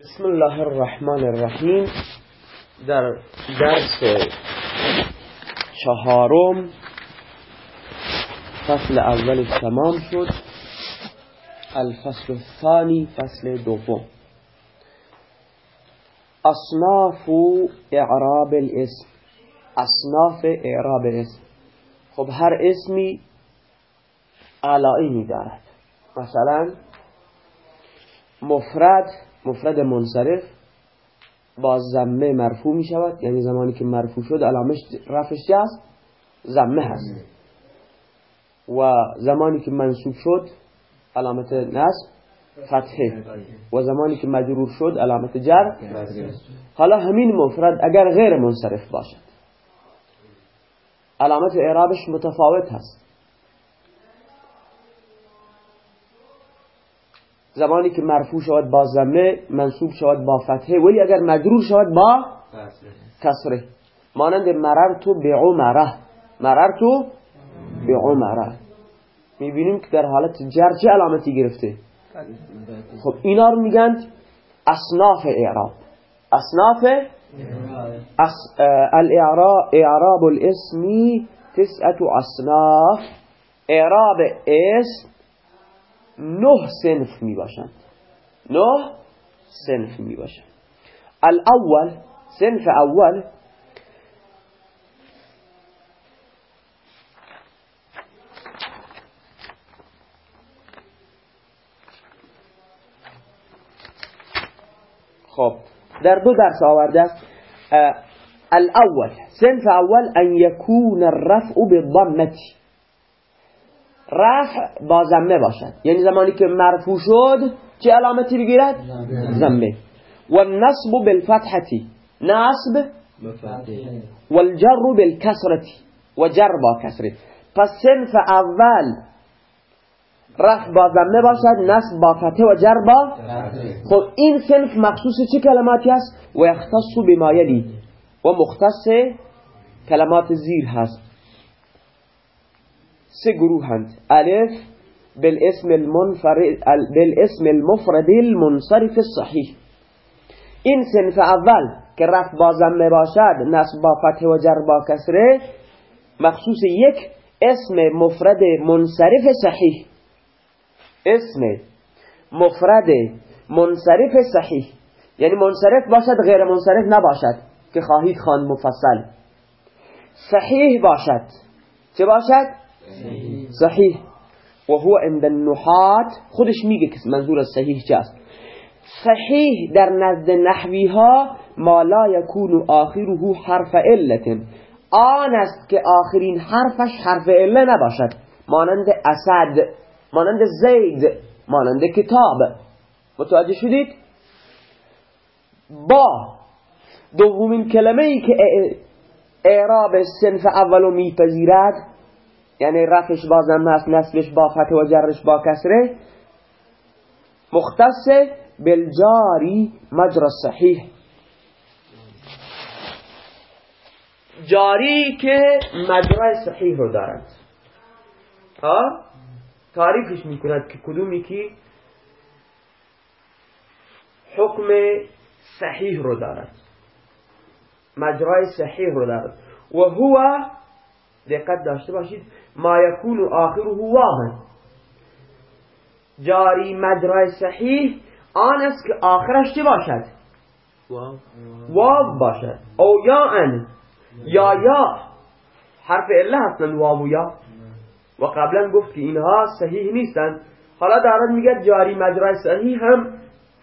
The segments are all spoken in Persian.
بسم الله الرحمن الرحیم در درس چهارم فصل اول تمام شد. الفصل الثانی فصل دوم. اصناف اعراب الاسم. اصناف اعراب الاسم. خب هر اسمی علائمی دارد مثلا مفرد مفرد منصرف با زمه مرفوع می شود یعنی زمانی که مرفوع شد علامش رفش است زمه هست. و زمانی که منصوب شد علامت نصب فتحه. و زمانی که مجرور شد علامت جر. حالا همین مفرد اگر غیر منصرف باشد علامت اعرابش متفاوت هست. زمانی که مرفوع شود با زمه منصوب شود با فتحه. ولی اگر مجرور شود با کسره مانند مررتو به عمره. مررتو به عمره. می‌بینیم که در حالت جر چه علامتی گرفته؟ خب اینا رو میگن اصناف اعراب. اصناف الاعراب الاسمی تسعت اصناف. اعراب اسم نه سنف می باشند. نه سنف می باشند. الأول سنف اول خب در دو درس آورده است الأول سنف اول ان يكون الرفع بالضمه. رفع با زمه باشد. یعنی زمانی که مرفوع شد چه علامتی بگیرد؟ زمه. و النصب بالفتحتی نصب والجر بالکسرتی و جر با کسره. پس سنف اول رفع با زمه باشد نصب با فتح و جر با خب این سنف مخصوص چه کلماتی است؟ و یختص بما یلی و مختص کلمات زیر هست. سه گروهند الف بالاسم المنفرد بالاسم المفرد المنصرف الصحیح. این سنف اول که رفت با زمه باشد نصب با فتح و جر با کسره مخصوص یک اسم مفرد منصرف صحیح. اسم مفرد منصرف صحیح. یعنی منصرف باشد غیر منصرف نباشد که خواهید خواند مفصل. صحیح باشد. چه باشد؟ صحیح. و هو عند النحات خودش میگه که منظور از صحیح چاست صحیح در نزد نحوی ها ما لا یکون آخره حرف علت. آن است که آخرین حرفش حرف عله نباشد. مانند اسد مانند زید مانند کتاب. متوجه شدید؟ با. دومین کلمه ای که اعراب سنف اولو میپذیرد یعنی رفش با زمه است نصبش با فتح و جرش با کسره. مختص بالجاری مجرى صحیح. جاری که مجرای صحیح رو دارد. ها؟ تعریفش می‌کند که کدومی که حکم صحیح رو دارد. مجرای صحیح رو دارد. و هو دقت داشته باشید. ما یکون آخره واو جاری مجرای صحیح آن است که آخرش چه باشد؟ واو. باشد. او یا ان یا یا. حرف اله هستند واو یا. و قبلا گفت که اینها صحیح نیستند حالا دارد میگه جاری مجرای صحیح هم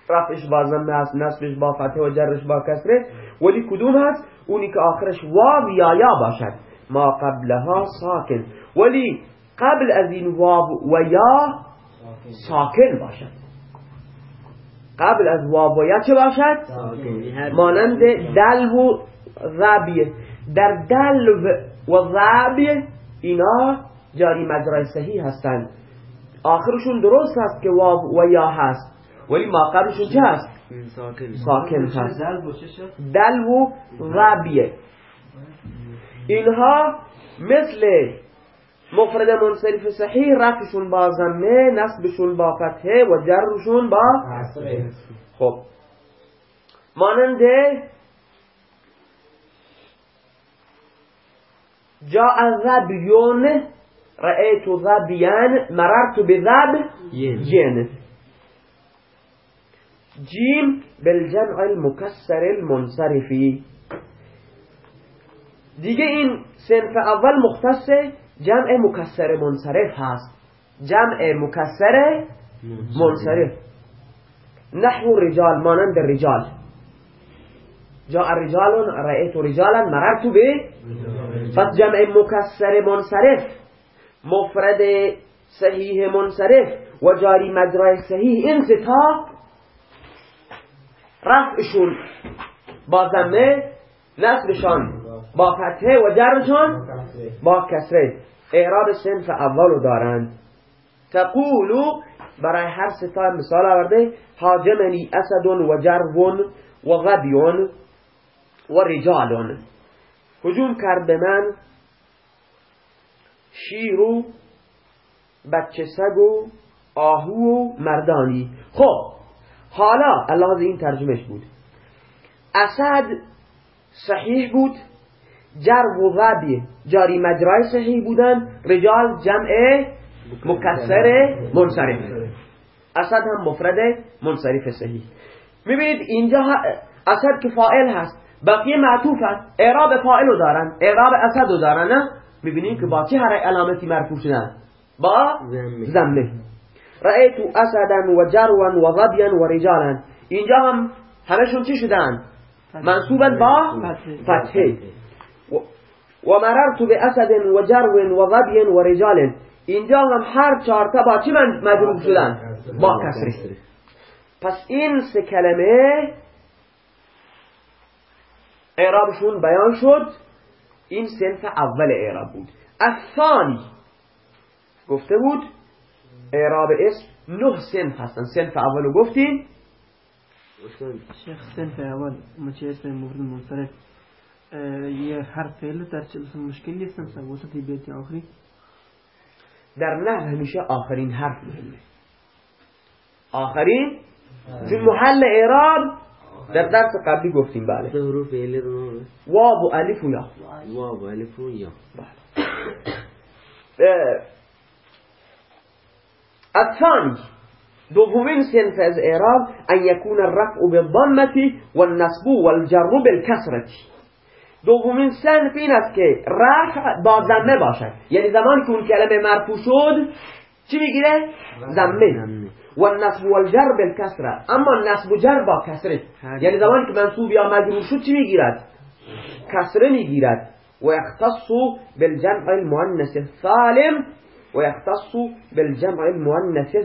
رفعش با زمه هست نصبش با فتح و جرش با کسره. ولی کدوم هست؟ اونی که آخرش واو یا یا باشد. ما قبلها ساکن ولی قبل از این واو و یا ساکن باشد قبل از واو و یا چه باشد مانند دل و ذابیه در دل و ذابیه اینا جاری مجرای صحیح هستند آخرشون درست هست که واو و یا هست ولی ما قبلشون چه هست ساکن هست دل و ذابیه اینها مثل مفرد منصرف صحیح رفشون با زمه نصبشون با فتحه و جرشون با خب. مانند جاء ذبیون رأيت ذبیان مررت بذب ین. جیم بالجمع المكسر المنصرفی. دیگه این سنف اول مختص جمع مکسر منصرف هست. جمع مکسر منصرف. نحو رجال مانند رجال جاء رجال رأيت رجالا مررت به پس جمع مکسر منصرف. مفرد صحیح منصرف و جاری مجرای صحیح. این ستا رفعشون با زمه نصبشان با فتحه و جرشان با کسره. اعراب سنف اولو دارند. تقولو برای هر ستا مثال آورده حاجمنی اسد و جرون و غبیون و رجالون. هجوم کرد به من شیر بچه سگ و آهو و مردانی. خب حالا الله این ترجمهش بود. اسد صحیح بود. جر و غبی جاری مجرای صحیح بودن. رجال جمع مکسر منصرف. اسد هم مفرد منصرف صحیح. می‌بینید اینجا اسد که فائل هست بقیه معطوف هست. اعراب فائل رو دارن اعراب اسد رو دارن نه؟ می‌بینید که با چه هر علامتی مرفوع شدن با زمه رأیتو اسدا و جروا و غبیا و رجالا. اینجا هم همشون چی شدن؟ منصوبا با فتحه و مررت به اسد و جرو و غبی و رجال. اینجا هم هر چهارتا با چی مجروب شدن؟ با کسری پس این سه کلمه اعرابشون بیان شد. این سنف اول اعراب بود. الثانی گفته بود اعراب اسم نه سنف هستن. سنف اولو گفتیم. شیخ اول مچه اسم مورد منصرف یه هر فعل در چه مشکل نیستن سر وسط بیت آخری در نه همیشه آخرین حرف مهمه آخرین چون محل اعراب در درس قبلی گفتیم بله حروف الی رو واب و الف و یا واب و الف و یا الثاني دومین سنف از اعراب ان يكون الرفع بالضمه والنصب والجر بالكسره دومین سنف این است که رفع با ضمه باشد. یعنی زمانی که اون کلمه مرفوع شد چی می‌گیره؟ ضمه. و النصب والجر بالکسره اما نصب و جر با کسره. یعنی زمانی که منصوب یا مجرور شد چی می‌گیرد؟ کسره می‌گیرد. و یختص بالجمع المؤنث السالم. و یختص بالجمع المؤنث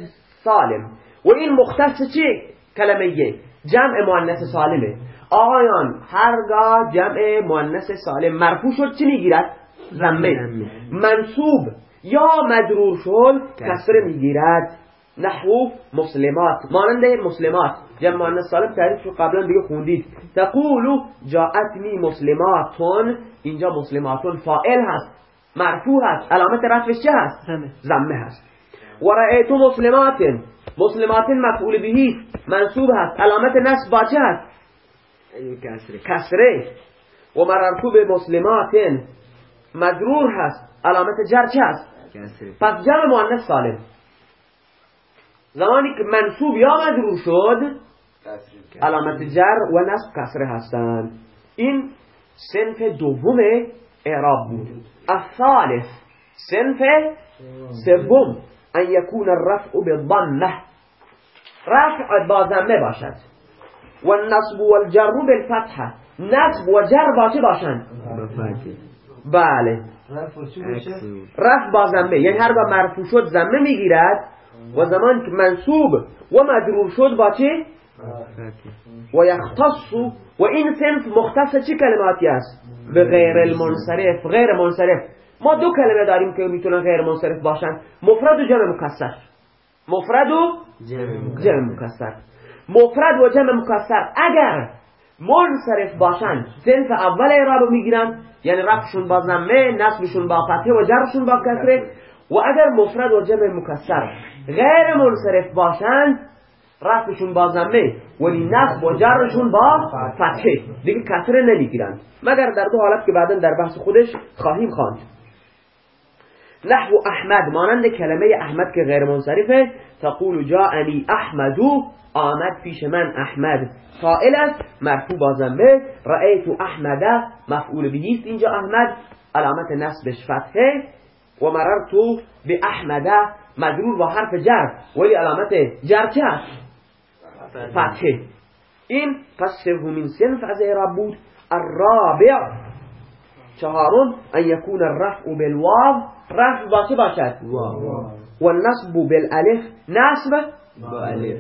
السالم و این مختص چی؟ کلمه جمع مؤنث سالمه. آقایان هرگاه جمع مؤنث سالم. مرفوع شد چی می‌گیرد؟ زمه منصوب یا مجرور شد کسره می‌گیرد. نحو مسلمات. مانند مسلمات. جمع مؤنث سالم تعریف قبلا دیگه خوندید. تقولو جاءتنی مسلماتون. اینجا مسلماتون فائل هست. مرفوع هست. علامت رفعش چه هست؟ زمه هست. و رأیتو مسلمات. مسلمات مفعول بهی منصوب هست. علامت نصب با چه هست؟ کسره. و مررتو به مسلمات. مجرور هست. علامت جر چه هست؟ پس جمع مؤنث سالم. زمانی که منصوب یا مجرور شد علامت جر و نصب کسره هستند. این سنف دوم اعراب بود. الثالث. سنف سوم. أن یکون الرفع بالضمة. رفع با ضمه باشد و النصب والجر بالفتحة. نصب و جر با بله. رفع با ضمه یعنی هر با مرفوع شد ضمه میگیرد و زمان که منصوب و مجرور شد با و یختص و این سنف مختص چه کلماتی است؟ به غیر المنصرف. غیر منصرف. ما دو کلمه داریم که می‌تونن غیر منصرف باشن. مفرد و جمع مکسر. مفرد و جمع مکسر. مفرد و جمع مکسر. اگر منصرف باشن سنف اول اعراب می‌گیرن یعنی رفعشون با ضمه نصبشون با فتحه و جرشون با کسره و اگر مفرد و جمع مکسر غیر منصرف باشن رفعشون با زمه ولی نصب و جرشون با فتحه دیگه کسره نمی‌گیرند مگر در دو حالت که بعدا در بحث خودش خواهیم خواند. نحو احمد مانند کلمه احمد که غیر منصرفه. تقول جاءنی احمدو آمد پیش من احمد. فائل است مرفوع با زنبه رأیت احمده مفعول بهیست اینجا احمد. علامت نصبش فتحه و مررتو به احمده مجرور با حرف جر. ولی علامت جر چه است؟ فتحه این پس سومین سنف از اعراب بود. الرابع. چهارم ان یکون الرفع بالواو. رفع با چه باشد و النصب بالالف. نصب با الف.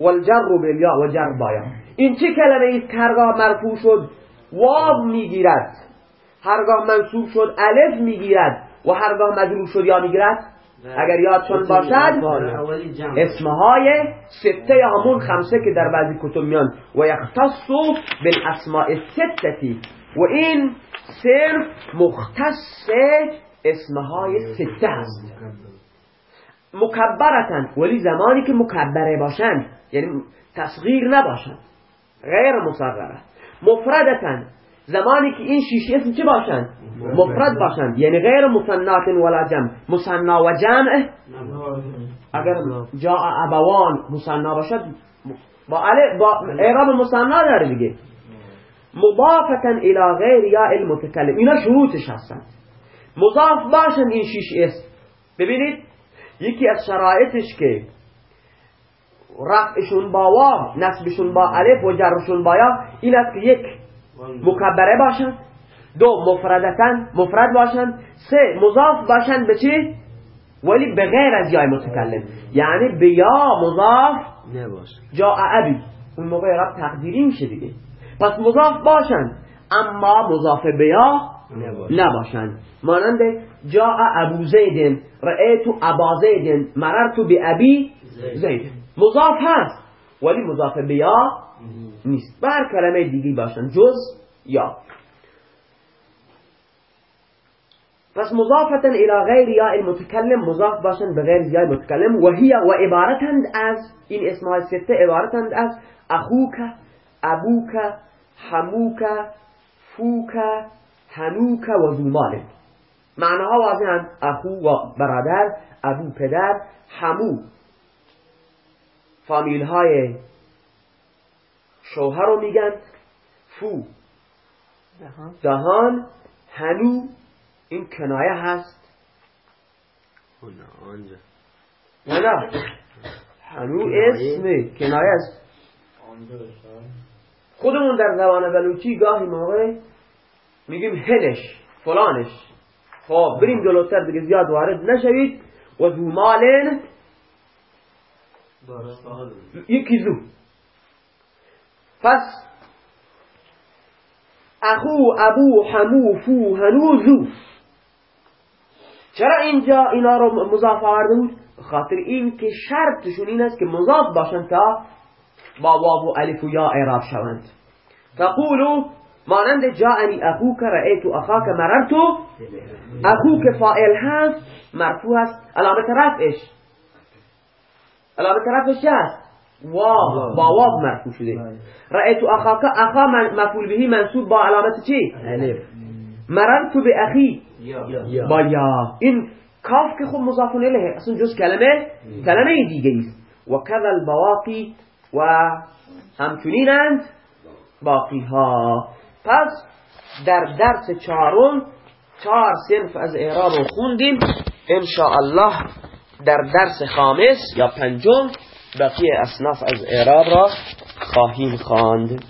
والجر بالیا و جر بایا این چه کلمه است؟ که هرگاه مرفوع شد واو می‌گیرد. هرگاه منصوب شد الف می‌گیرد. و هرگاه مجرور شد یا می‌گیرد؟ اگر یادشون باشد اسمهای سته همون خمسه که در بعضی کتب میان. و یختصو بالاسماء الستتی. و این صرف مختص اسمهای سته است مکبرتن ولی زمانی که مکبره باشند یعنی تصغیر نباشند. غیر مصغره. مفردتن زمانی که این شیش اسم چه باشند؟ مفرد باشند. یعنی غیر مصنات ولا جمع. مصنا و جمع؟ اگر جا ابوان مصنا باشد با با اعراب مصنا داره دیگه. مضافتا الى غیر یا المتکلم. اینا شروطش هستند مضاف باشند این شیش اسم ببینید یکی از شرایطش که رفعشون با واو نصبشون با الف و جرشون با یا این است که یک مکبره باشند دو مفردتن مفرد باشند سه مضاف باشند به چی؟ ولی به غیر از یای متکلم یعنی به یا مضاف جا ابی. اون موقع رب تقدیری میشه دیگه. پس مضاف باشند اما مضاف به یا نباش نباشند مانند جا ابو زیدن رأیتو ابا زیدن مررتو به ابی زید. مضاف هست ولی مضاف به یا نیست. بر کلمه دیگی باشند جز یا. پس مضافتا الى غیر یا المتکلم مضاف باشند به غیر یا المتکلم. و هی و عبارتند از این اسمهای سته عبارتند از اخوک ابوک حموک فوک هنوک و زومال معناها واضحند اخو و برادر ابو پدر حمو. فامیل های شوهر رو میگن فو. دهان هنو. این کنایه هست. نه نه. هنو اسم کنایه است. خودمون در زبان بلوچی گاهی موقع میگیم هلش فلانش. خب بریم جلوتر دیگه زیاد وارد نشوید. و ذو مالن. یکی زو پس اخو ابو حمو فو هنو زو چرا اینجا اینا رو مضاف آورده بود؟ خاطر این که شرطشون این است که مضاف باشند تا با واو و الف و یا اعراب شوند. تقولو مانند جاءنی اخوک رأیتو اخاک مررتو. اخوک فائل هست مرفوع هست. علامت رفعش علامت رفعش هست؟ واو. با واو مرفوع شده. رأیتو اخاک اخا مفعول بهی منصوب با علامت چی؟ الف. مررتو به اخی. با یا. این کاف که خب مضاف الیه اصلا جز کلمه کلمه دیگه است و کذا البواقی و همچنینند باقی ها پس در درس چهارم چهار صنف از اعراب رو خوندیم. الله در درس خامس یا پنجم بقیه اصناف از اعراب را خواهیم خواند.